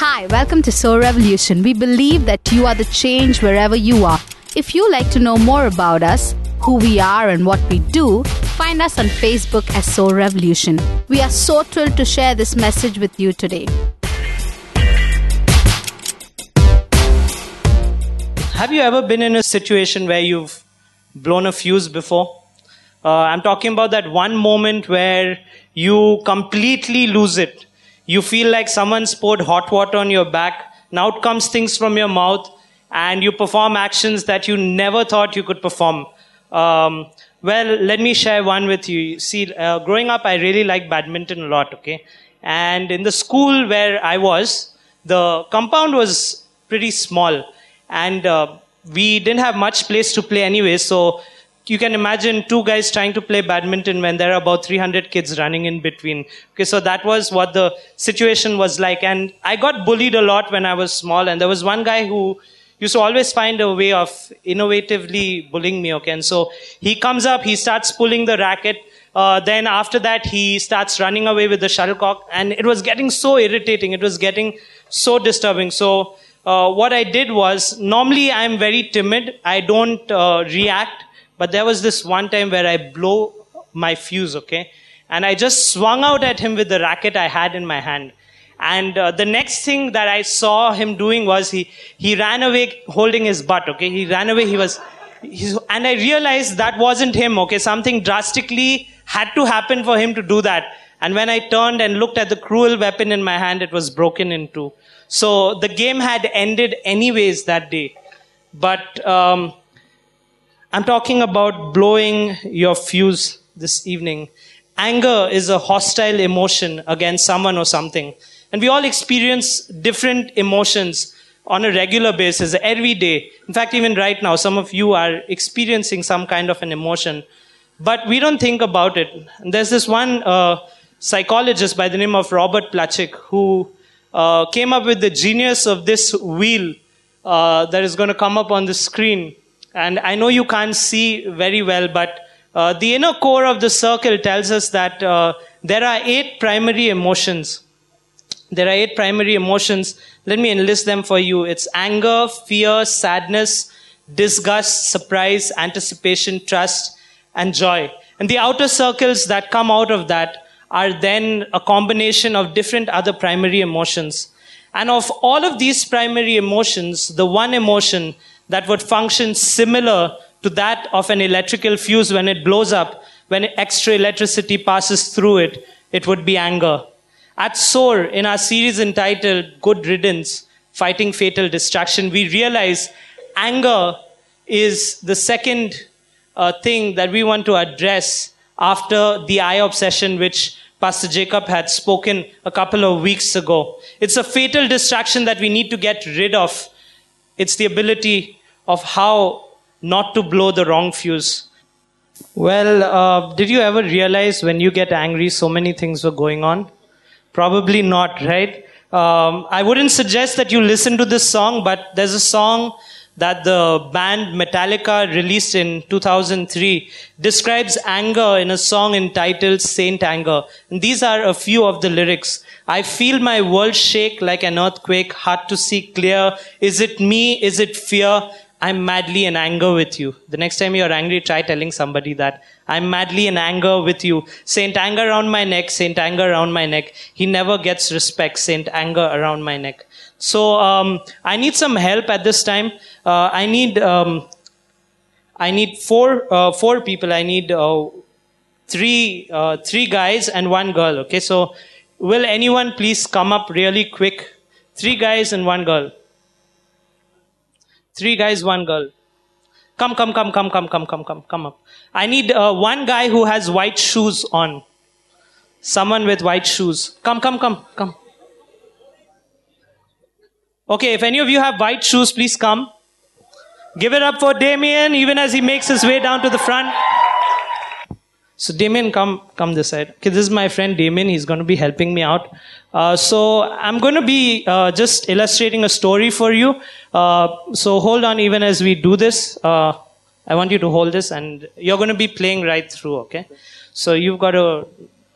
Hi, welcome to Soul Revolution. We believe that you are the change wherever you are. If you like to know more about us, who we are, and what we do, find us on Facebook as Soul Revolution. We are so thrilled to share this message with you today. Have you ever been in a situation where you've blown a fuse before? Uh, I'm talking about that one moment where you completely lose it. You feel like someone's poured hot water on your back. Now it comes things from your mouth, and you perform actions that you never thought you could perform. Um, well, let me share one with you. See, uh, growing up, I really liked badminton a lot, okay? And in the school where I was, the compound was pretty small. And uh, we didn't have much place to play anyway, so you can imagine two guys trying to play badminton when there are about 300 kids running in between. Okay, so that was what the situation was like. And I got bullied a lot when I was small, and there was one guy who used to always find a way of innovatively bullying me. Okay, and so he comes up, he starts pulling the racket. Uh, then after that, he starts running away with the shuttlecock, and it was getting so irritating. It was getting so disturbing. So uh, what I did was, normally I'm very timid. I don't uh, react. But there was this one time where I blow my fuse, okay? And I just swung out at him with the racket I had in my hand. And uh, the next thing that I saw him doing was he, he ran away holding his butt, okay? He ran away, he was, and I realized that wasn't him, okay? Something drastically had to happen for him to do that. And when I turned and looked at the cruel weapon in my hand, it was broken in two. So the game had ended anyways that day. But um, I'm talking about blowing your fuse this evening. Anger is a hostile emotion against someone or something. And we all experience different emotions on a regular basis, every day. In fact, even right now, some of you are experiencing some kind of an emotion. But we don't think about it. And there's this one uh, psychologist by the name of Robert Plutchik who uh, came up with the genius of this wheel uh, that is going to come up on the screen. And I know you can't see very well, but uh, the inner core of the circle tells us that uh, there are eight primary emotions. There are eight primary emotions. Let me enlist them for you. It's anger, fear, sadness, disgust, surprise, anticipation, trust, and joy. And the outer circles that come out of that are then a combination of different other primary emotions. And of all of these primary emotions, the one emotion that would function similar to that of an electrical fuse when it blows up, when extra electricity passes through it, it would be anger. At SOAR, in our series entitled Good Riddance, Fighting Fatal Distraction, we realize anger is the second uh, thing that we want to address after the eye obsession, which Pastor Jacob had spoken a couple of weeks ago. It's a fatal distraction that we need to get rid of. It's the ability of how not to blow the wrong fuse. Well, uh, did you ever realize when you get angry, so many things were going on? Probably not, right? Um, I wouldn't suggest that you listen to this song, but there's a song that the band Metallica released in 2003 describes anger in a song entitled Saint Anger. And these are a few of the lyrics. I feel my world shake like an earthquake, hard to see clear. Is it me? Is it fear? I'm madly in anger with you. The next time you're angry, try telling somebody that. I'm madly in anger with you. Saint anger around my neck, Saint anger around my neck. He never gets respect, Saint anger around my neck. So, um, I need some help at this time. Uh, I need, um, I need four, uh, four people. I need, uh, three, uh, three guys and one girl. Okay. So, will anyone please come up really quick? Three guys and one girl. Three guys, one girl. Come, come, come, come, come, come, come, come, come up. I need uh, one guy who has white shoes on. Someone with white shoes. Come, come, come, come. Okay, if any of you have white shoes, please come. Give it up for Damien, even as he makes his way down to the front. So Damien, come come this side. Okay, this is my friend Damien. He's going to be helping me out. Uh, so I'm going to be uh, just illustrating a story for you. Uh, so hold on, even as we do this. Uh, I want you to hold this, and you're going to be playing right through. Okay. So you've got to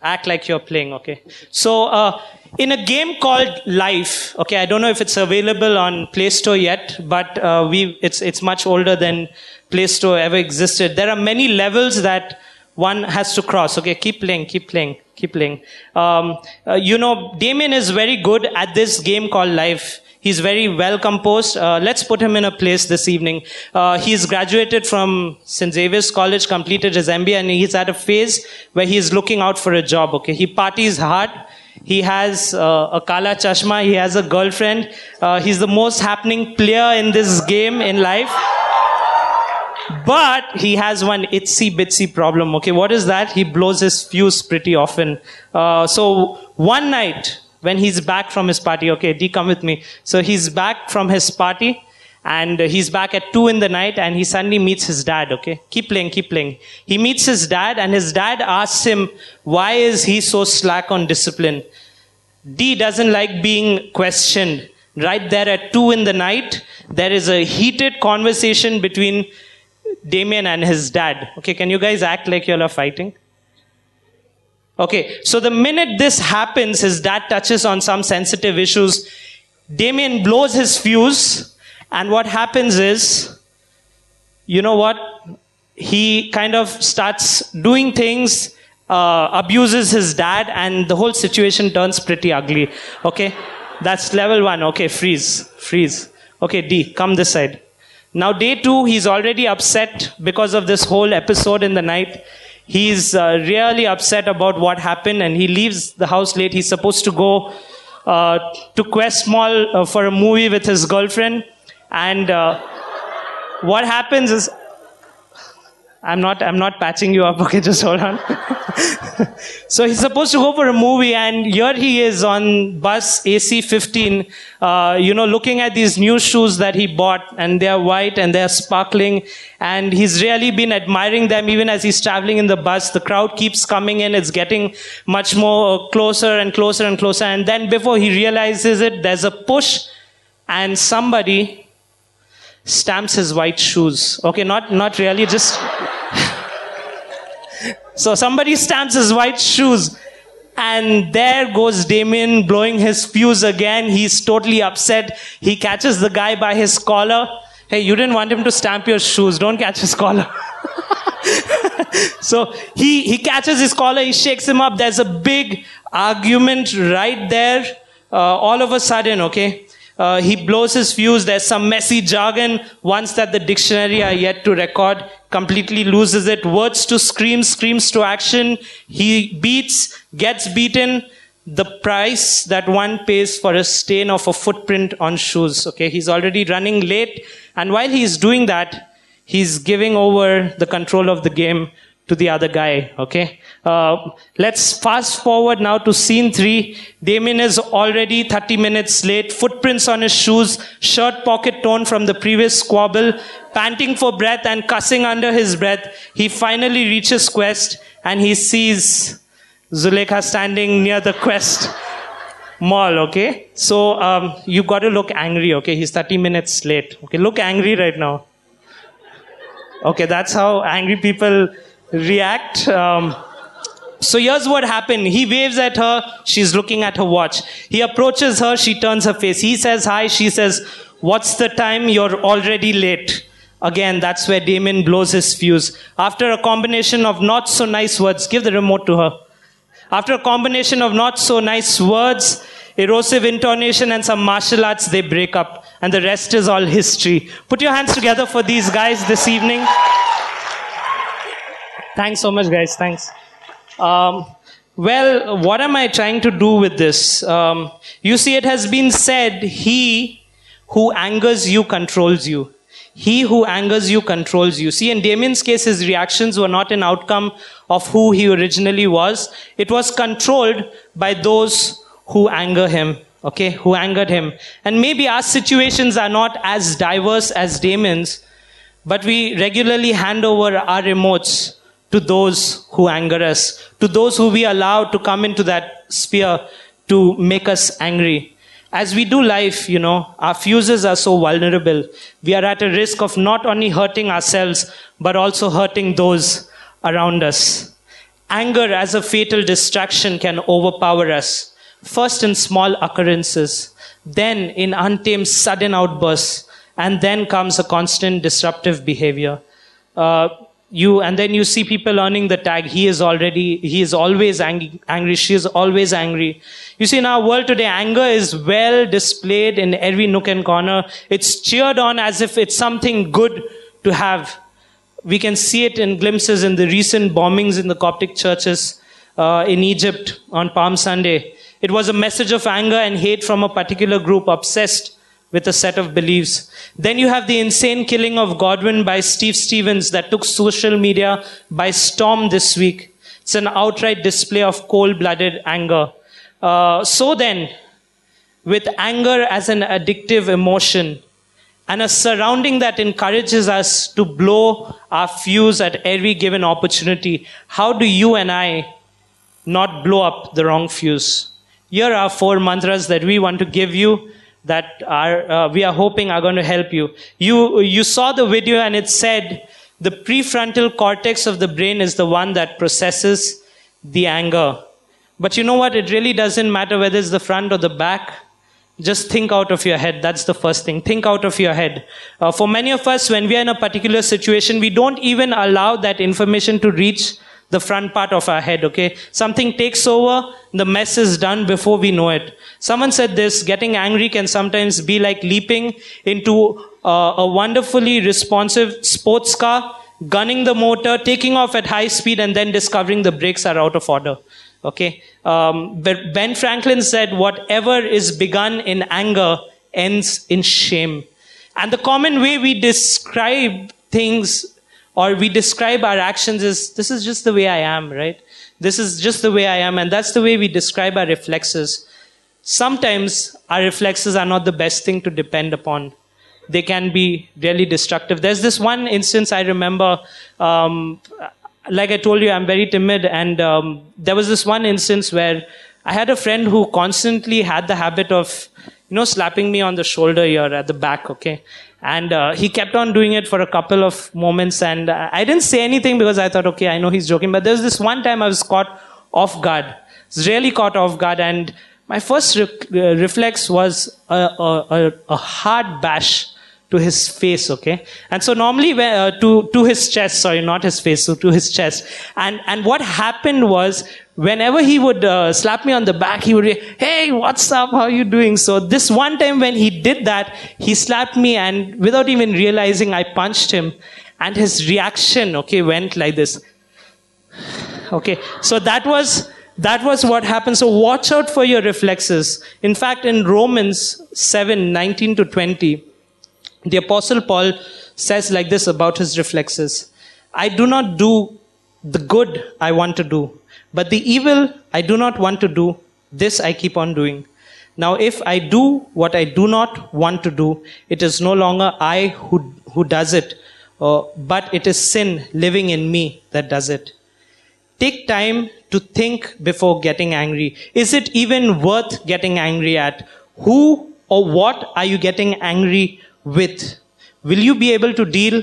act like you're playing. Okay. So uh, in a game called Life, okay, I don't know if it's available on Play Store yet, but uh, we it's it's much older than Play Store ever existed. There are many levels that one has to cross. Okay, keep playing, keep playing, keep playing. Um, uh, you know, Damien is very good at this game called Life. He's very well composed. Uh, let's put him in a place this evening. Uh, he's graduated from St. Xavier's College, completed his MBA, and he's at a phase where he's looking out for a job. Okay, he parties hard. He has uh, a kala chashma. He has a girlfriend. Uh, he's the most happening player in this game in life. But he has one itsy bitsy problem. Okay, what is that? He blows his fuse pretty often. Uh, so one night when he's back from his party, okay, D come with me. So he's back from his party and he's back at two in the night and he suddenly meets his dad okay keep playing keep playing he meets his dad and his dad asks him why is he so slack on discipline d doesn't like being questioned right there at two in the night there is a heated conversation between damien and his dad okay can you guys act like you all are fighting okay so the minute this happens his dad touches on some sensitive issues damien blows his fuse and what happens is, you know what? He kind of starts doing things, uh, abuses his dad, and the whole situation turns pretty ugly. Okay? That's level one. Okay, freeze. Freeze. Okay, D, come this side. Now, day two, he's already upset because of this whole episode in the night. He's uh, really upset about what happened and he leaves the house late. He's supposed to go uh, to Quest Mall uh, for a movie with his girlfriend. And uh, what happens is, I'm not, I'm not patching you up. Okay, just hold on. so he's supposed to go for a movie, and here he is on bus AC15, uh, you know, looking at these new shoes that he bought, and they're white and they're sparkling, and he's really been admiring them even as he's traveling in the bus. The crowd keeps coming in; it's getting much more closer and closer and closer, and then before he realizes it, there's a push, and somebody stamps his white shoes. Okay, not, not really, just. So somebody stamps his white shoes. And there goes Damien blowing his fuse again. He's totally upset. He catches the guy by his collar. Hey, you didn't want him to stamp your shoes. Don't catch his collar. so he, he catches his collar, he shakes him up. There's a big argument right there. Uh, all of a sudden, okay? Uh, he blows his fuse. There's some messy jargon, ones that the dictionary are yet to record, completely loses it. Words to scream, screams to action. He beats, gets beaten. The price that one pays for a stain of a footprint on shoes. Okay, he's already running late. And while he's doing that, he's giving over the control of the game to the other guy. Okay. Uh, let's fast forward now to scene three. Damien is already 30 minutes late. Footprints on his shoes, shirt pocket torn from the previous squabble, panting for breath and cussing under his breath. He finally reaches Quest and he sees Zulekha standing near the Quest mall. Okay. So um, you got to look angry. Okay. He's 30 minutes late. Okay. Look angry right now. Okay. That's how angry people react. Um, so here's what happened. He waves at her. She's looking at her watch. He approaches her. She turns her face. He says hi. She says, What's the time? You're already late. Again, that's where Damien blows his fuse. After a combination of not so nice words, give the remote to her. After a combination of not so nice words, erosive intonation, and some martial arts, they break up. And the rest is all history. Put your hands together for these guys this evening. Thanks so much, guys. Thanks. Um, well, what am I trying to do with this? Um, you see, it has been said, He who angers you controls you. He who angers you controls you. See, in Damien's case, his reactions were not an outcome of who he originally was. It was controlled by those who anger him. Okay, who angered him. And maybe our situations are not as diverse as Damien's, but we regularly hand over our remotes to those who anger us, to those who we allow to come into that sphere to make us angry. As we do life, you know, our fuses are so vulnerable. We are at a risk of not only hurting ourselves, but also hurting those around us. Anger as a fatal distraction can overpower us. First in small occurrences, then in untamed sudden outbursts, and then comes a constant disruptive behavior. Uh, you and then you see people earning the tag. He is already he is always angry, angry. She is always angry. You see in our world today anger is well displayed in every nook and corner. It's cheered on as if it's something good to have. We can see it in glimpses in the recent bombings in the coptic churches uh, in egypt on palm sunday. It was a message of anger and hate from a particular group obsessed with a set of beliefs. Then you have the insane killing of Godwin by Steve Stephens that took social media by storm this week. It's an outright display of cold blooded anger. Uh, so then, with anger as an addictive emotion and a surrounding that encourages us to blow our fuse at every given opportunity, how do you and I not blow up the wrong fuse? Here are four mantras that we want to give you that are uh, we are hoping are going to help you. You you saw the video and it said the prefrontal cortex of the brain is the one that processes the anger. But you know what? It really doesn't matter whether it's the front or the back. Just think out of your head. That's the first thing. Think out of your head. Uh, for many of us, when we are in a particular situation, we don't even allow that information to reach the front part of our head, okay? Something takes over, the mess is done before we know it. Someone said this, getting angry can sometimes be like leaping into uh, a wonderfully responsive sports car, gunning the motor, taking off at high speed, and then discovering the brakes are out of order. Okay? Um, but Ben Franklin said, whatever is begun in anger ends in shame. And the common way we describe things or we describe our actions as this is just the way I am, right? This is just the way I am, and that's the way we describe our reflexes. Sometimes our reflexes are not the best thing to depend upon. They can be really destructive. There's this one instance I remember. Um, like I told you, I'm very timid, and um, there was this one instance where I had a friend who constantly had the habit of, you know, slapping me on the shoulder here at the back, okay? And uh, he kept on doing it for a couple of moments. And uh, I didn't say anything because I thought, okay, I know he's joking. But there was this one time I was caught off guard. Really caught off guard. And my first re- uh, reflex was a, a, a, hard bash to his face, okay? And so normally, uh, to, to his chest, sorry, not his face, so to his chest. And, and what happened was, whenever he would uh, slap me on the back, he would be, hey, what's up? How are you doing? So this one time when he did that, he slapped me and without even realizing, I punched him. And his reaction, okay, went like this. Okay, so that was, that was what happened. So watch out for your reflexes. In fact, in Romans 7, 19 to 20, the Apostle Paul says like this about his reflexes I do not do the good I want to do, but the evil I do not want to do, this I keep on doing. Now, if I do what I do not want to do, it is no longer I who, who does it, uh, but it is sin living in me that does it. Take time to think before getting angry. Is it even worth getting angry at? Who or what are you getting angry with? Will you be able to deal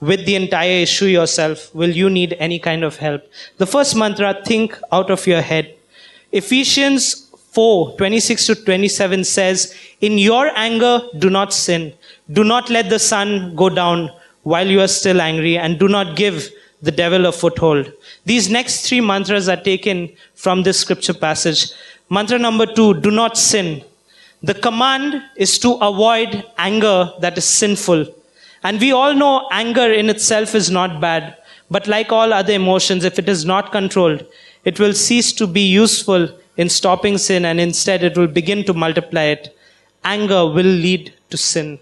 with the entire issue yourself? Will you need any kind of help? The first mantra, think out of your head. Ephesians 4 26 to 27 says, In your anger, do not sin. Do not let the sun go down while you are still angry, and do not give the devil a foothold. These next three mantras are taken from this scripture passage. Mantra number two, do not sin. The command is to avoid anger that is sinful. And we all know anger in itself is not bad. But like all other emotions, if it is not controlled, it will cease to be useful in stopping sin and instead it will begin to multiply it. Anger will lead to sin.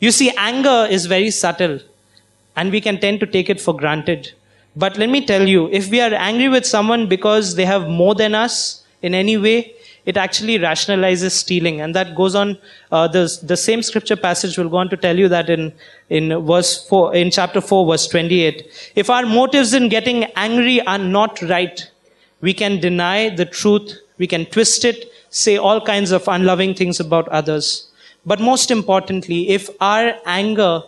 You see, anger is very subtle and we can tend to take it for granted. But let me tell you, if we are angry with someone because they have more than us in any way, it actually rationalizes stealing. And that goes on, uh, the, the same scripture passage will go on to tell you that in, in verse 4, in chapter 4, verse 28. If our motives in getting angry are not right, we can deny the truth, we can twist it, say all kinds of unloving things about others. But most importantly, if our anger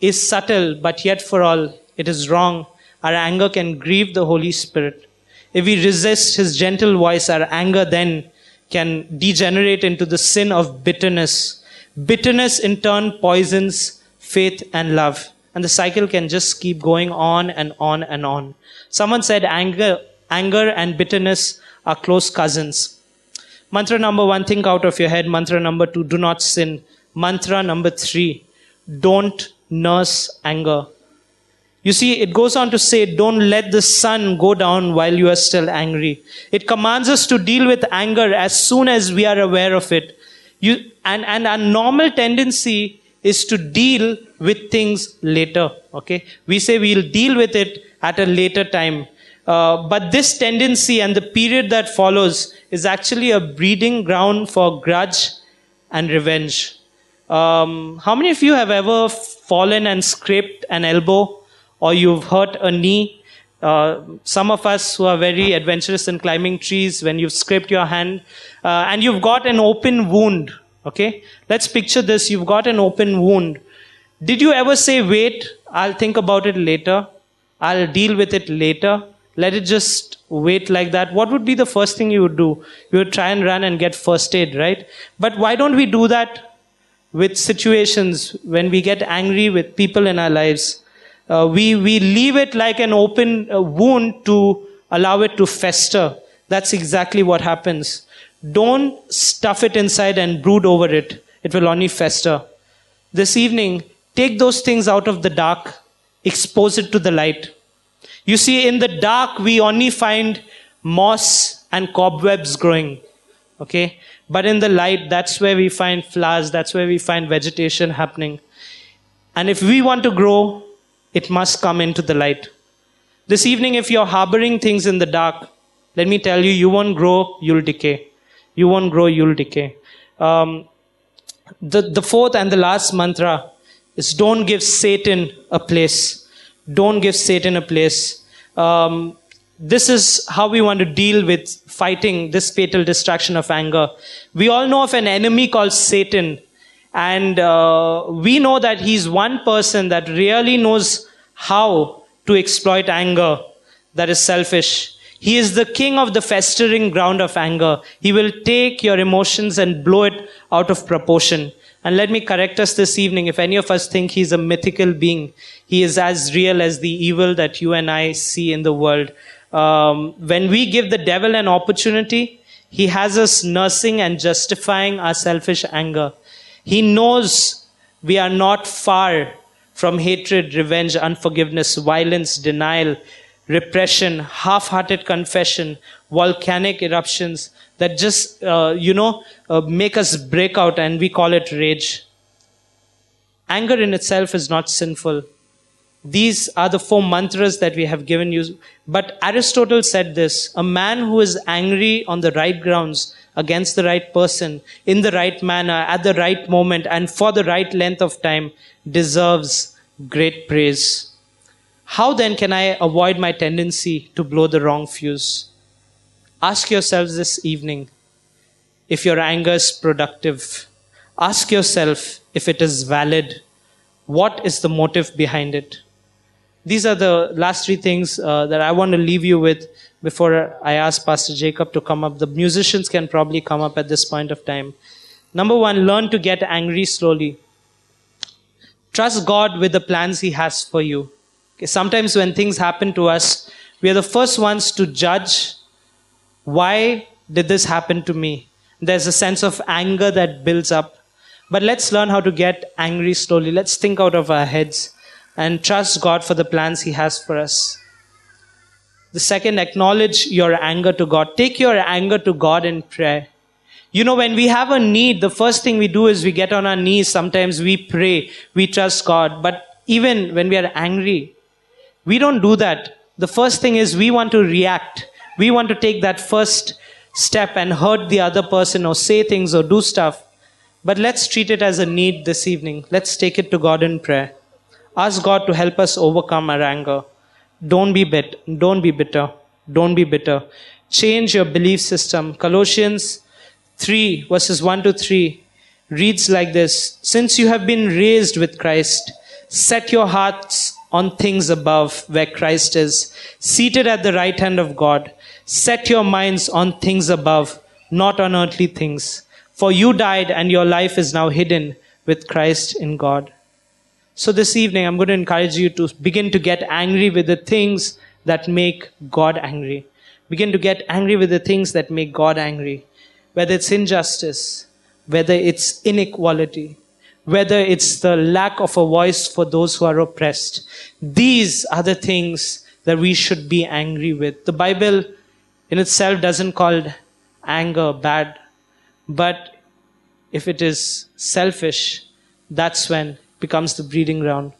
is subtle, but yet for all, it is wrong, our anger can grieve the Holy Spirit. If we resist his gentle voice, our anger then can degenerate into the sin of bitterness. Bitterness in turn poisons faith and love. And the cycle can just keep going on and on and on. Someone said anger, anger and bitterness are close cousins. Mantra number one, think out of your head. Mantra number two, do not sin. Mantra number three, don't nurse anger. You see, it goes on to say, don't let the sun go down while you are still angry. It commands us to deal with anger as soon as we are aware of it. You, and, and our normal tendency is to deal with things later. Okay? We say we'll deal with it at a later time. Uh, but this tendency and the period that follows is actually a breeding ground for grudge and revenge. Um, how many of you have ever fallen and scraped an elbow or you've hurt a knee. Uh, some of us who are very adventurous in climbing trees, when you've scraped your hand uh, and you've got an open wound, okay? Let's picture this. You've got an open wound. Did you ever say, wait, I'll think about it later? I'll deal with it later? Let it just wait like that. What would be the first thing you would do? You would try and run and get first aid, right? But why don't we do that with situations when we get angry with people in our lives? Uh, we, we leave it like an open uh, wound to allow it to fester. That's exactly what happens. Don't stuff it inside and brood over it. It will only fester. This evening, take those things out of the dark, expose it to the light. You see, in the dark, we only find moss and cobwebs growing. Okay? But in the light, that's where we find flowers, that's where we find vegetation happening. And if we want to grow, it must come into the light. This evening, if you're harboring things in the dark, let me tell you, you won't grow, you'll decay. You won't grow, you'll decay. Um, the, the fourth and the last mantra is don't give Satan a place. Don't give Satan a place. Um, this is how we want to deal with fighting this fatal distraction of anger. We all know of an enemy called Satan and uh, we know that he's one person that really knows how to exploit anger that is selfish. He is the king of the festering ground of anger. He will take your emotions and blow it out of proportion. And let me correct us this evening. If any of us think he's a mythical being, he is as real as the evil that you and I see in the world. Um, when we give the devil an opportunity, he has us nursing and justifying our selfish anger. He knows we are not far from hatred, revenge, unforgiveness, violence, denial, repression, half hearted confession, volcanic eruptions that just, uh, you know, uh, make us break out and we call it rage. Anger in itself is not sinful. These are the four mantras that we have given you. But Aristotle said this a man who is angry on the right grounds against the right person in the right manner at the right moment and for the right length of time deserves great praise. How then can I avoid my tendency to blow the wrong fuse? Ask yourselves this evening if your anger is productive. Ask yourself if it is valid. What is the motive behind it? these are the last three things uh, that I want to leave you with before I ask Pastor Jacob to come up. The musicians can probably come up at this point of time. Number one, learn to get angry slowly. Trust God with the plans He has for you. Okay, sometimes when things happen to us, we are the first ones to judge why did this happen to me? There's a sense of anger that builds up. But let's learn how to get angry slowly. Let's think out of our heads and trust God for the plans He has for us. The second, acknowledge your anger to God. Take your anger to God in prayer. You know, when we have a need, the first thing we do is we get on our knees. Sometimes we pray, we trust God. But even when we are angry, we don't do that. The first thing is we want to react. We want to take that first step and hurt the other person or say things or do stuff. But let's treat it as a need this evening. Let's take it to God in prayer. Ask God to help us overcome our anger. Don't be bit. Don't be bitter. Don't be bitter. Change your belief system. Colossians 3 verses 1 to 3 reads like this. Since you have been raised with Christ, set your hearts on things above where Christ is, seated at the right hand of God. Set your minds on things above not on earthly things. For you died, and your life is now hidden with Christ in God. So this evening, I'm going to encourage you to begin to get angry with the things that make God angry. Begin to get angry with the things that make God angry. Whether it's injustice, whether it's inequality, whether it's the lack of a voice for those who are oppressed. These are the things that we should be angry with. The Bible in itself doesn't call anger bad, but if it is selfish, that's when it becomes the breeding ground.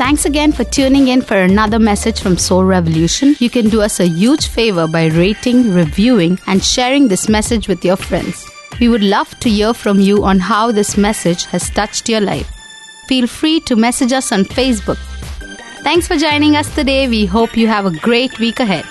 Thanks again for tuning in for another message from Soul Revolution. You can do us a huge favor by rating, reviewing, and sharing this message with your friends. We would love to hear from you on how this message has touched your life. Feel free to message us on Facebook. Thanks for joining us today. We hope you have a great week ahead.